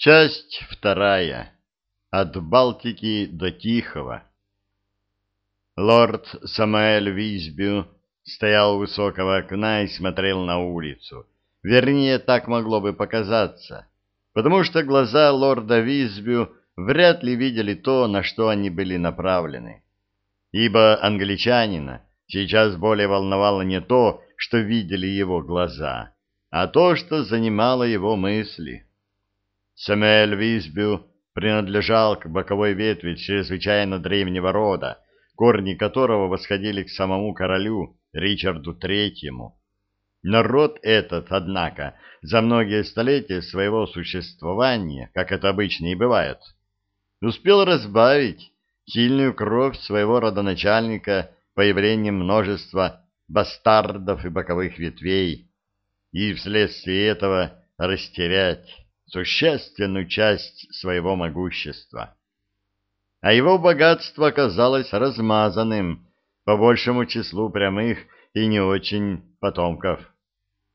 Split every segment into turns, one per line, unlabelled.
Часть вторая. От Балтики до Тихого. Лорд Самуэль Висбю стоял у высокого окна и смотрел на улицу. Вернее, так могло бы показаться, потому что глаза лорда Висбю вряд ли видели то, на что они были направлены. Ибо англичанина сейчас более волновало не то, что видели его глаза, а то, что занимало его мысли. Самуэль Висбю принадлежал к боковой ветви чрезвычайно древнего рода, корни которого восходили к самому королю Ричарду Третьему. Народ этот, однако, за многие столетия своего существования, как это обычно и бывает, успел разбавить сильную кровь своего родоначальника появлением множества бастардов и боковых ветвей, и вследствие этого растерять существенную часть своего могущества. А его богатство оказалось размазанным по большему числу прямых и не очень потомков.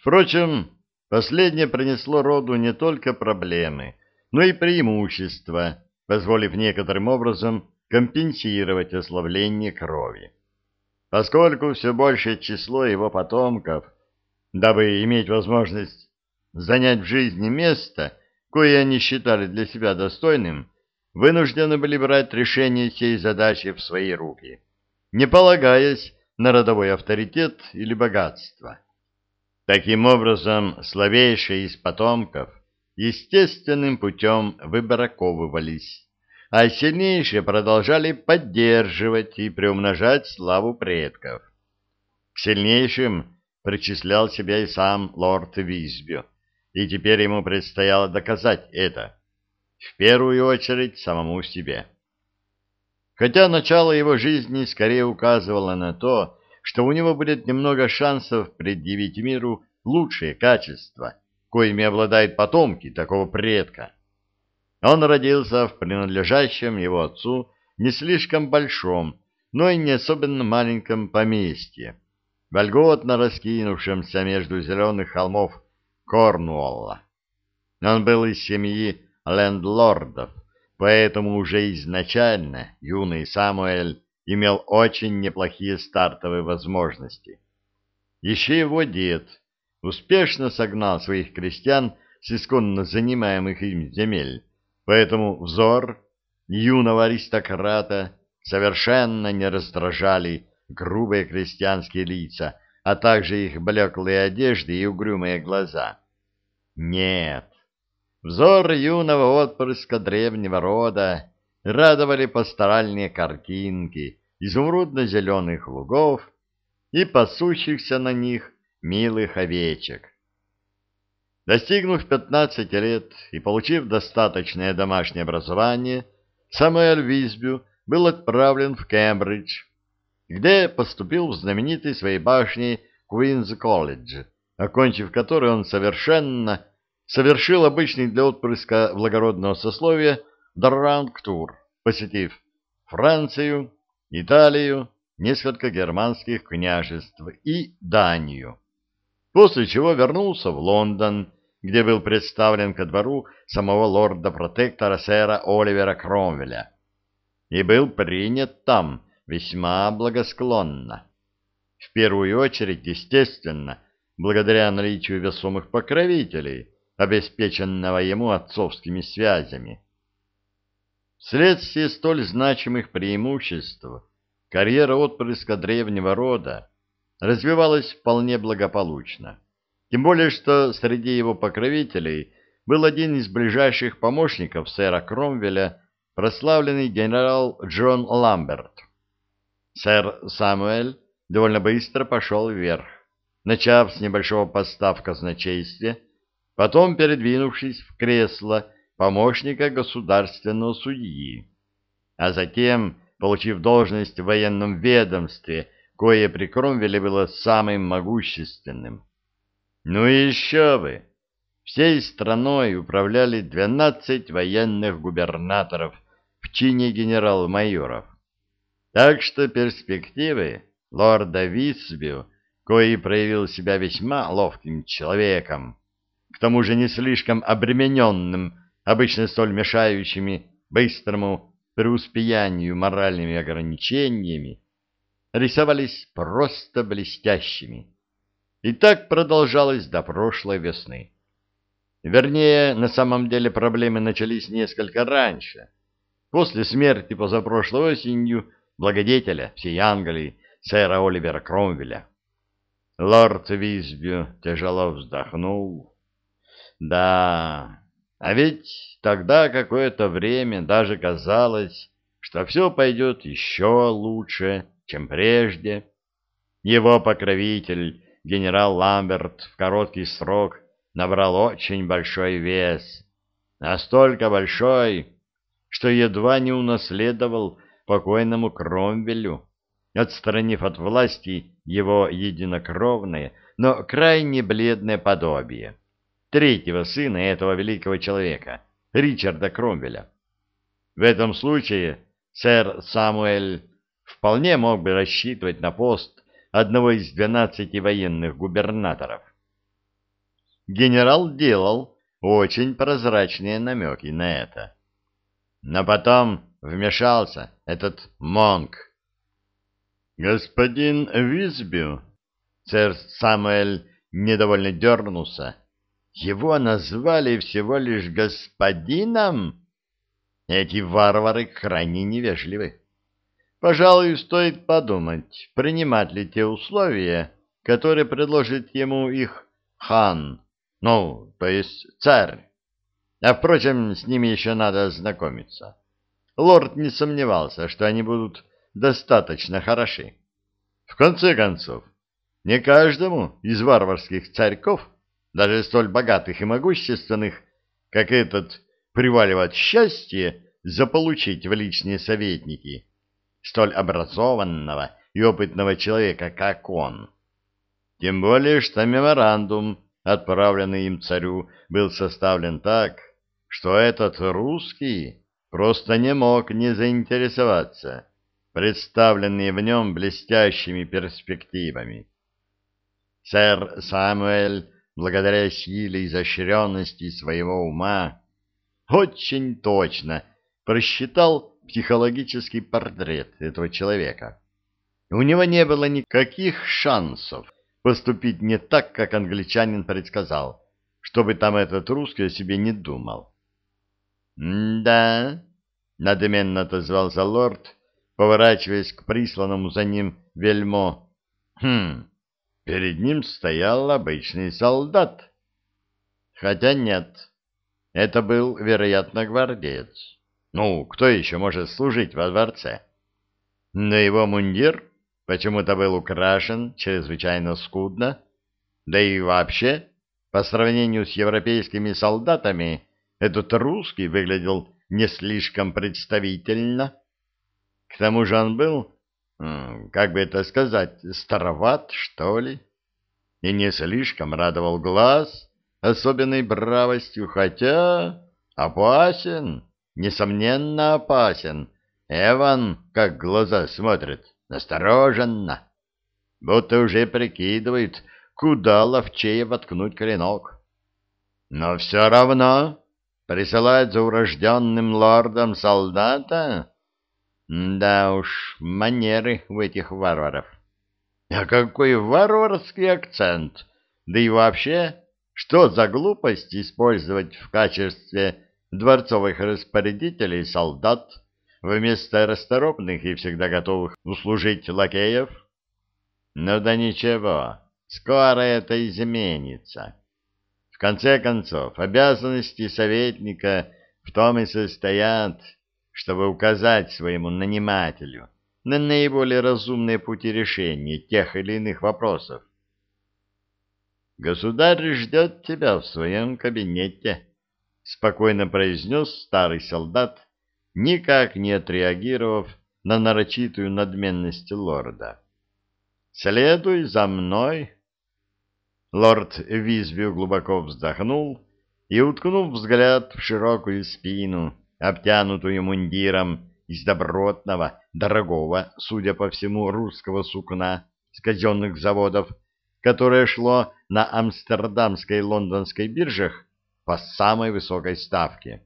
Впрочем, последнее принесло роду не только проблемы, но и преимущества, позволив некоторым образом компенсировать ослабление крови. Поскольку все большее число его потомков, дабы иметь возможность занять в жизни место, кое они считали для себя достойным, вынуждены были брать решение сей задачи в свои руки, не полагаясь на родовой авторитет или богатство. Таким образом, слабейшие из потомков естественным путем выбраковывались, а сильнейшие продолжали поддерживать и приумножать славу предков. К сильнейшим причислял себя и сам лорд Визбю и теперь ему предстояло доказать это, в первую очередь самому себе. Хотя начало его жизни скорее указывало на то, что у него будет немного шансов предъявить миру лучшие качества, коими обладают потомки такого предка. Он родился в принадлежащем его отцу не слишком большом, но и не особенно маленьком поместье, вольготно раскинувшемся между зеленых холмов Корнуолла. Он был из семьи лендлордов, поэтому уже изначально юный Самуэль имел очень неплохие стартовые возможности. Еще его дед успешно согнал своих крестьян с исконно занимаемых им земель, поэтому взор юного аристократа совершенно не раздражали грубые крестьянские лица, а также их блеклые одежды и угрюмые глаза. Нет, взор юного отпрыска древнего рода радовали пасторальные картинки изумрудно-зеленых лугов и пасущихся на них милых овечек. Достигнув пятнадцати лет и получив достаточное домашнее образование, Самуэль Висбю был отправлен в Кембридж, где поступил в знаменитый своей башней Куинз-колледж, окончив который он совершенно совершил обычный для отпрыска благородного сословия Дарранг-тур, посетив Францию, Италию, несколько германских княжеств и Данию, после чего вернулся в Лондон, где был представлен ко двору самого лорда-протектора сэра Оливера Кромвеля, и был принят там весьма благосклонно. В первую очередь, естественно, благодаря наличию весомых покровителей, обеспеченного ему отцовскими связями. Вследствие столь значимых преимуществ карьера отпрыска древнего рода развивалась вполне благополучно. Тем более, что среди его покровителей был один из ближайших помощников сэра Кромвеля, прославленный генерал Джон Ламберт. Сэр Самуэль довольно быстро пошел вверх, начав с небольшого поста в казначействе, потом передвинувшись в кресло помощника государственного судьи, а затем, получив должность в военном ведомстве, кое при Кромвеле было самым могущественным. Ну и еще бы! Всей страной управляли 12 военных губернаторов в чине генерал-майоров. Так что перспективы лорда Висбю, кои проявил себя весьма ловким человеком, к тому же не слишком обремененным обычно столь мешающими быстрому преуспеянию моральными ограничениями, рисовались просто блестящими. И так продолжалось до прошлой весны. Вернее, на самом деле проблемы начались несколько раньше, после смерти позапрошлой осенью благодетеля всей Англии, сэра Оливера Кромвеля. Лорд Визбю тяжело вздохнул. Да, а ведь тогда какое-то время даже казалось, что все пойдет еще лучше, чем прежде. Его покровитель, генерал Ламберт, в короткий срок набрал очень большой вес. Настолько большой, что едва не унаследовал покойному Кромвелю, отстранив от власти его единокровное, но крайне бледное подобие, третьего сына этого великого человека, Ричарда Кромвеля. В этом случае сэр Самуэль вполне мог бы рассчитывать на пост одного из двенадцати военных губернаторов. Генерал делал очень прозрачные намеки на это. Но потом вмешался этот Монк. «Господин Визбю», — сэр Самуэль недовольно дернулся, — «его назвали всего лишь господином?» Эти варвары крайне невежливы. Пожалуй, стоит подумать, принимать ли те условия, которые предложит ему их хан, ну, то есть царь. А, впрочем, с ними еще надо ознакомиться. Лорд не сомневался, что они будут достаточно хороши. В конце концов, не каждому из варварских царьков, даже столь богатых и могущественных, как этот, приваливать счастье заполучить в личные советники столь образованного и опытного человека, как он. Тем более, что меморандум, отправленный им царю, был составлен так, что этот русский просто не мог не заинтересоваться представленные в нем блестящими перспективами. Сэр Самуэль, благодаря силе и изощренности своего ума, очень точно просчитал психологический портрет этого человека. У него не было никаких шансов поступить не так, как англичанин предсказал, чтобы там этот русский о себе не думал. «Да», — надменно отозвался лорд, поворачиваясь к присланному за ним вельмо. «Хм, перед ним стоял обычный солдат». Хотя нет, это был, вероятно, гвардеец. Ну, кто еще может служить во дворце? Но его мундир почему-то был украшен чрезвычайно скудно, да и вообще, по сравнению с европейскими солдатами, этот русский выглядел не слишком представительно. К тому же он был, как бы это сказать, староват, что ли, и не слишком радовал глаз особенной бравостью, хотя опасен несомненно опасен. Эван, как глаза смотрит, настороженно, будто уже прикидывает, куда ловчее воткнуть клинок. Но все равно присылать за урожденным лордом солдата? Да уж, манеры у этих варваров. А какой варварский акцент! Да и вообще, что за глупость использовать в качестве дворцовых распорядителей солдат вместо расторопных и всегда готовых услужить лакеев? Ну да ничего, скоро это изменится. В конце концов, обязанности советника в том и состоят, чтобы указать своему нанимателю на наиболее разумные пути решения тех или иных вопросов. Государь ждет тебя в своем кабинете спокойно произнес старый солдат, никак не отреагировав на нарочитую надменность лорда. «Следуй за мной!» Лорд Визбю глубоко вздохнул и, уткнув взгляд в широкую спину, обтянутую мундиром из добротного, дорогого, судя по всему, русского сукна с казенных заводов, которое шло на амстердамской и лондонской биржах, по самой высокой ставке,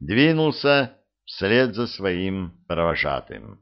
двинулся вслед за своим провожатым.